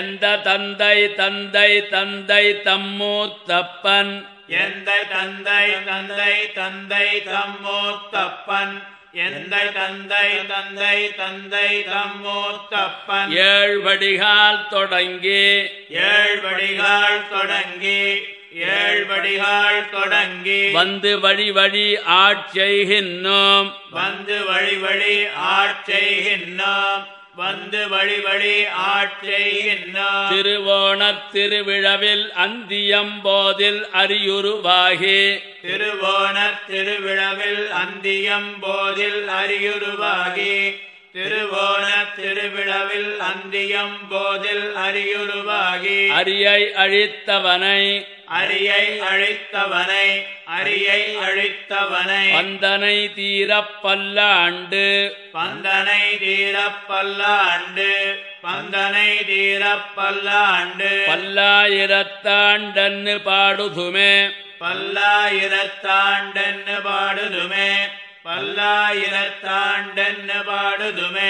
எந்த தந்தை தந்தை தந்தை தம்மூத்தப்பன். எந்த தந்தை தந்தை தந்தை தம்மூத்தப்பன். எந்த தந்தை தந்தை தந்தை தம்மூத்தப்பன். ஏழ்வடிகால் தொடங்கி. ஏழ்வடிகால் தொடங்கி. ஏழ்வடிகால் தொடங்கி. வந்து வழி வழி ஆட்செய்கின்னோம். வந்து வழி வழி ஆட்செய்கின்றோம் வந்து வழி வழி ஆட்செய்கின்றோம் திருவோணத் திருவிழவில் அந்தியம்போதில் அரியுருவாகி. திருவோணத் திருவிழவில் அந்தியம் போதில் அரியுருவாகி. திருவோணத் திருவிழவில் அந்தியம் போதில் அரியுருவாகி. அரியை அழித்தவனை அரியை அழித்தவனை அரியை அழித்தவனை. வந்தனை தீரப் பல்லாண்டு. பந்தனை தீரப் பல்லாண்டு பந்தனை தீரப் பல்லாண்டு. பல்லாயிரத்தாண்டன்னு பாடுதுமே. பல்லாயிரத்தாண்டென்னு பாடுதுமே பல்லாயிரத்தாண்டென்னு பாடுதுமே.